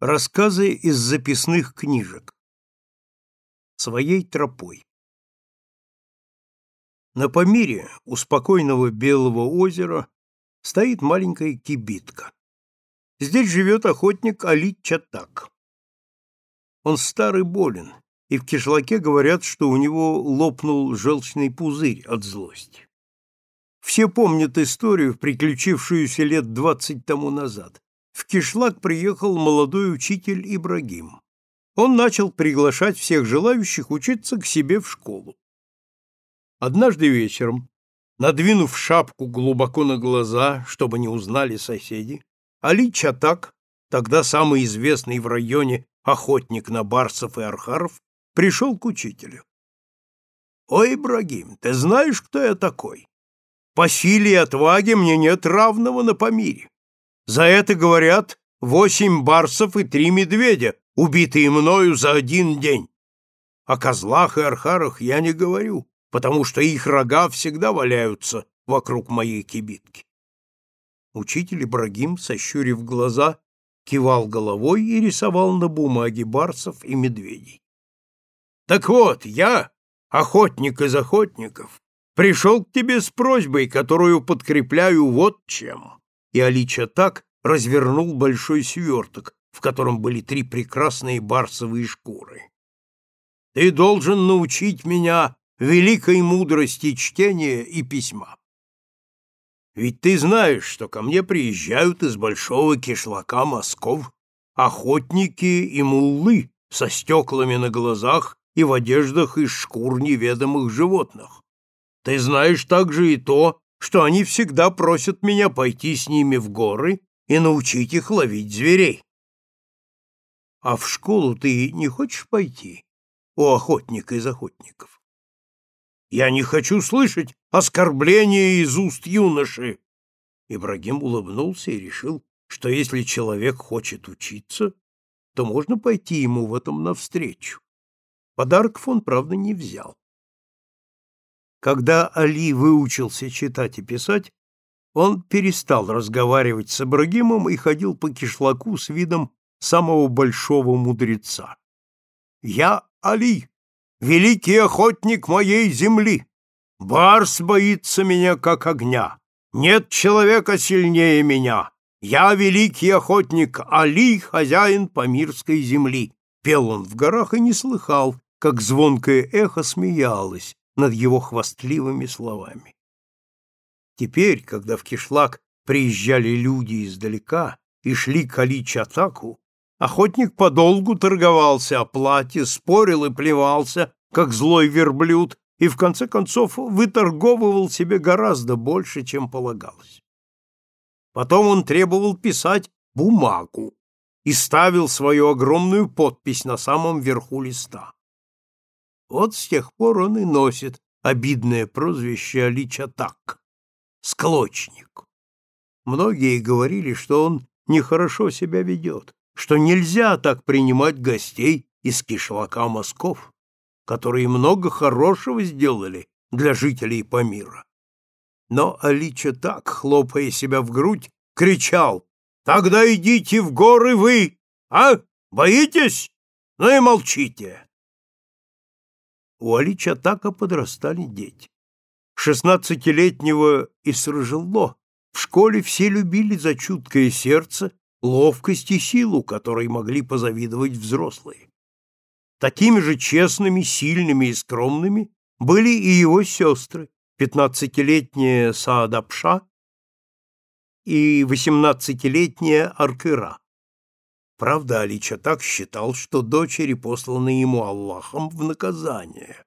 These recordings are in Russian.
Рассказы из записных книжек. Своей тропой. На Памире, у спокойного Белого озера, стоит маленькая кибитка. Здесь живет охотник Али Чатак. Он старый болен, и в кишлаке говорят, что у него лопнул желчный пузырь от злости. Все помнят историю, приключившуюся лет двадцать тому назад в Кишлак приехал молодой учитель Ибрагим. Он начал приглашать всех желающих учиться к себе в школу. Однажды вечером, надвинув шапку глубоко на глаза, чтобы не узнали соседи, Али Чатак, тогда самый известный в районе охотник на барсов и архаров, пришел к учителю. «Ой, Ибрагим, ты знаешь, кто я такой? По силе и отваге мне нет равного на Памире. За это, говорят, восемь барсов и три медведя, убитые мною за один день. О козлах и архарах я не говорю, потому что их рога всегда валяются вокруг моей кибитки. Учитель Ибрагим, сощурив глаза, кивал головой и рисовал на бумаге барсов и медведей. Так вот, я, охотник из охотников, пришел к тебе с просьбой, которую подкрепляю вот чем и Алича так развернул большой сверток, в котором были три прекрасные барсовые шкуры. «Ты должен научить меня великой мудрости чтения и письма. Ведь ты знаешь, что ко мне приезжают из большого кишлака мазков охотники и муллы со стеклами на глазах и в одеждах из шкур неведомых животных. Ты знаешь также и то, что они всегда просят меня пойти с ними в горы и научить их ловить зверей. А в школу ты не хочешь пойти, о охотник из охотников? Я не хочу слышать оскорбления из уст юноши. Ибрагим улыбнулся и решил, что если человек хочет учиться, то можно пойти ему в этом навстречу. Подарков он, правда, не взял. Когда Али выучился читать и писать, он перестал разговаривать с Ибрагимом и ходил по кишлаку с видом самого большого мудреца. «Я Али, великий охотник моей земли. Барс боится меня, как огня. Нет человека сильнее меня. Я великий охотник Али, хозяин Памирской земли». Пел он в горах и не слыхал, как звонкое эхо смеялось, над его хвастливыми словами. Теперь, когда в кишлак приезжали люди издалека и шли к Али-Чатаку, охотник подолгу торговался о плате, спорил и плевался, как злой верблюд, и в конце концов выторговывал себе гораздо больше, чем полагалось. Потом он требовал писать бумагу и ставил свою огромную подпись на самом верху листа. Вот с тех пор он и носит обидное прозвище Аличатак — склочник. Многие говорили, что он нехорошо себя ведет, что нельзя так принимать гостей из кишлака мазков, которые много хорошего сделали для жителей Памира. Но Алича так, хлопая себя в грудь, кричал «Тогда идите в горы вы! А? Боитесь? Ну и молчите!» У Али Чатака подрастали дети. Шестнадцатилетнего Исражелло в школе все любили за чуткое сердце, ловкость и силу, которой могли позавидовать взрослые. Такими же честными, сильными и скромными были и его сестры, пятнадцатилетняя Саадапша и восемнадцатилетняя Аркыра. Правда, Алича так считал, что дочери посланы ему Аллахом в наказание.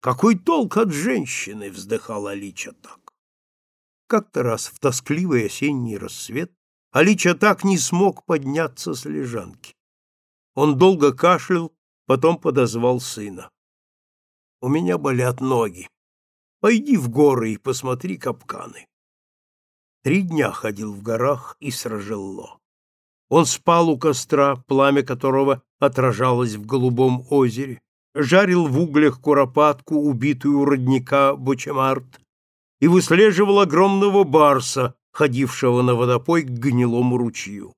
Какой толк от женщины, вздыхал Алича так. Как-то раз в тоскливый осенний рассвет Алича так не смог подняться с лежанки. Он долго кашлял, потом подозвал сына. У меня болят ноги. Пойди в горы и посмотри капканы. Три дня ходил в горах и сражелло. Он спал у костра, пламя которого отражалось в голубом озере, жарил в углях куропатку, убитую у родника Бочемарт, и выслеживал огромного барса, ходившего на водопой к гнилому ручью.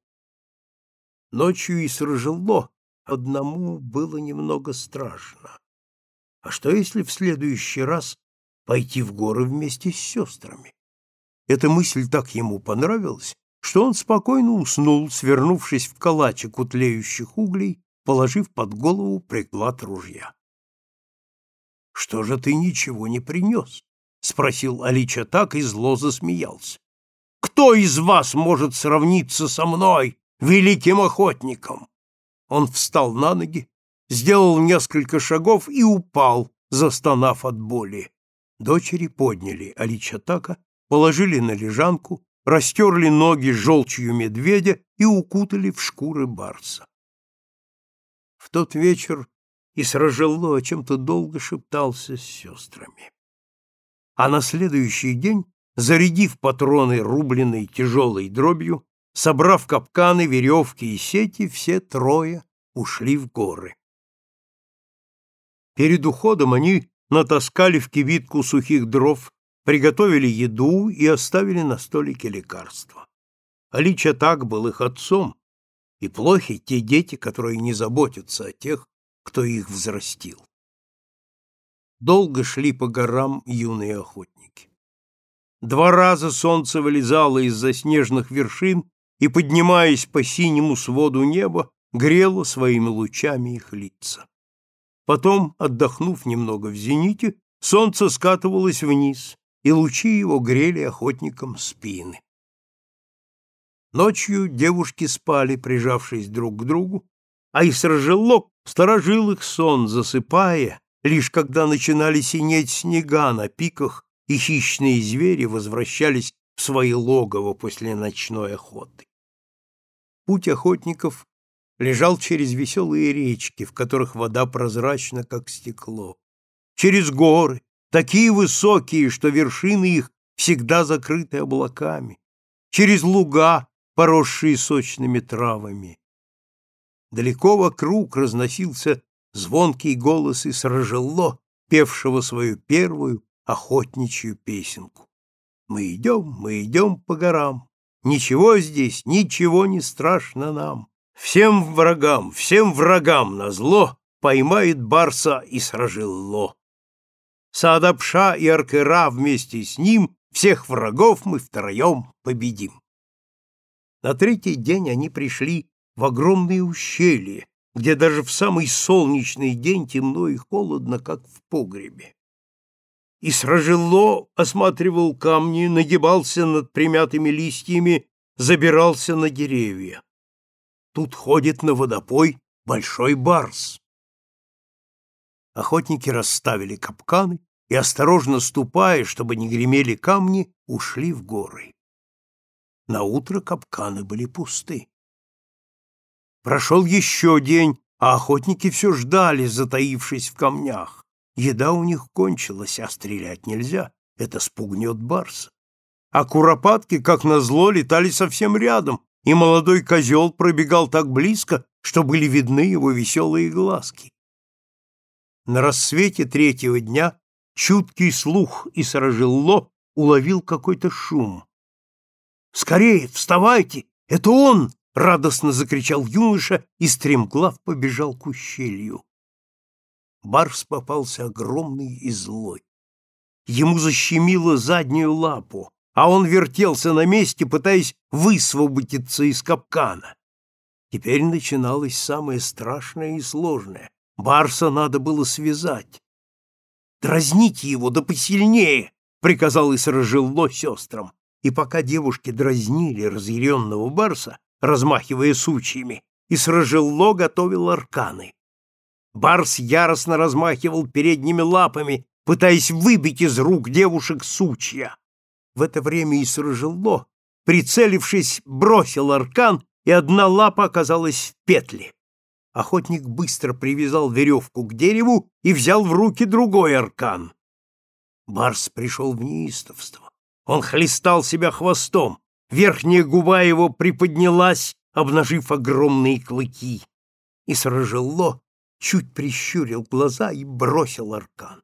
Ночью и сражело одному было немного страшно. А что, если в следующий раз пойти в горы вместе с сестрами? Эта мысль так ему понравилась, что он спокойно уснул, свернувшись в калачик у углей, положив под голову приклад ружья. — Что же ты ничего не принес? — спросил Алича так и зло засмеялся. — Кто из вас может сравниться со мной, великим охотником? Он встал на ноги, сделал несколько шагов и упал, застонав от боли. Дочери подняли Аличатака, положили на лежанку, растерли ноги желчью медведя и укутали в шкуры барса. В тот вечер Исражелло о чем-то долго шептался с сестрами. А на следующий день, зарядив патроны рубленной тяжелой дробью, собрав капканы, веревки и сети, все трое ушли в горы. Перед уходом они натаскали в кибитку сухих дров приготовили еду и оставили на столике лекарства. Алича так был их отцом, и плохи те дети, которые не заботятся о тех, кто их взрастил. Долго шли по горам юные охотники. Два раза солнце вылезало из-за снежных вершин и, поднимаясь по синему своду неба, грело своими лучами их лица. Потом, отдохнув немного в зените, солнце скатывалось вниз, и лучи его грели охотникам спины. Ночью девушки спали, прижавшись друг к другу, а Исражелок сторожил их сон, засыпая, лишь когда начинали синеть снега на пиках, и хищные звери возвращались в свои логово после ночной охоты. Путь охотников лежал через веселые речки, в которых вода прозрачна, как стекло, через горы, такие высокие, что вершины их всегда закрыты облаками, через луга, поросшие сочными травами. Далеко вокруг разносился звонкий голос из Рожелло, певшего свою первую охотничью песенку. Мы идем, мы идем по горам, ничего здесь, ничего не страшно нам. Всем врагам, всем врагам на зло поймает барса и сражелло. Саадапша и Аркера вместе с ним, всех врагов мы втроем победим. На третий день они пришли в огромные ущелья, где даже в самый солнечный день темно и холодно, как в погребе. И сражело осматривал камни, нагибался над примятыми листьями, забирался на деревья. Тут ходит на водопой большой барс. Охотники расставили капканы и, осторожно ступая, чтобы не гремели камни, ушли в горы. На утро капканы были пусты. Прошел еще день, а охотники все ждали, затаившись в камнях. Еда у них кончилась, а стрелять нельзя, это спугнет барса. А куропатки, как назло, летали совсем рядом, и молодой козел пробегал так близко, что были видны его веселые глазки. На рассвете третьего дня чуткий слух и сражелло уловил какой-то шум. «Скорее, вставайте! Это он!» — радостно закричал юноша и стремглав побежал к ущелью. Барс попался огромный и злой. Ему защемило заднюю лапу, а он вертелся на месте, пытаясь высвободиться из капкана. Теперь начиналось самое страшное и сложное. Барса надо было связать. «Дразните его, да посильнее!» — приказал и сражелло сестрам. И пока девушки дразнили разъяренного барса, размахивая сучьями, и сражелло готовил арканы. Барс яростно размахивал передними лапами, пытаясь выбить из рук девушек сучья. В это время и сражелло, прицелившись, бросил аркан, и одна лапа оказалась в петле. Охотник быстро привязал веревку к дереву и взял в руки другой аркан. Барс пришел в неистовство. Он хлестал себя хвостом. Верхняя губа его приподнялась, обнажив огромные клыки. И сражело, чуть прищурил глаза и бросил аркан.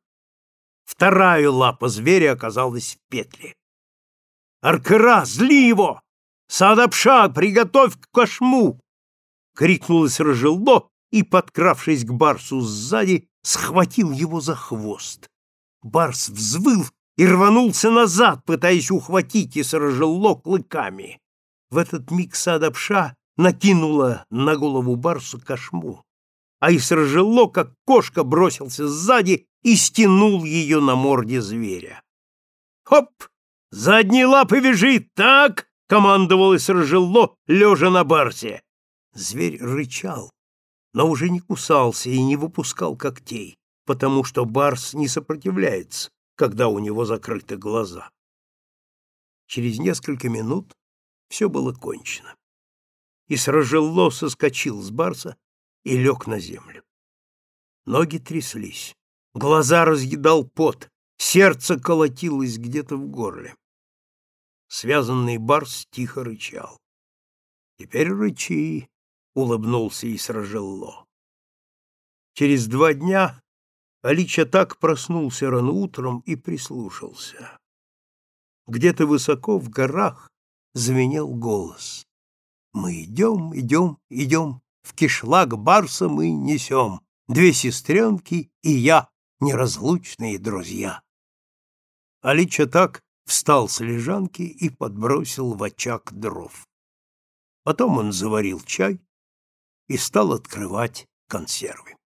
Вторая лапа зверя оказалась в петле. «Аркера, зли его! Садапша, приготовь к кошму!» Крикнул Сражелло и, подкравшись к Барсу сзади, схватил его за хвост. Барс взвыл и рванулся назад, пытаясь ухватить Исражелло клыками. В этот миг Садапша накинула на голову Барсу кошму, а Исражелло, как кошка, бросился сзади и стянул ее на морде зверя. «Хоп! Задние лапы вяжи! Так!» — командовал Исражелло, лежа на Барсе. Зверь рычал, но уже не кусался и не выпускал когтей, потому что Барс не сопротивляется, когда у него закрыты глаза. Через несколько минут все было кончено. И Сражелло соскочил с Барса и лег на землю. Ноги тряслись, глаза разъедал пот, сердце колотилось где-то в горле. Связанный Барс тихо рычал. «Теперь рычи», — улыбнулся и сражелло. Через два дня Алича так проснулся рано утром и прислушался. Где-то высоко в горах звенел голос. «Мы идем, идем, идем, в кишлак барса мы несем, две сестренки и я, неразлучные друзья». Алича так встал с лежанки и подбросил в очаг дров. Потом он заварил чай, и стал открывать консервы.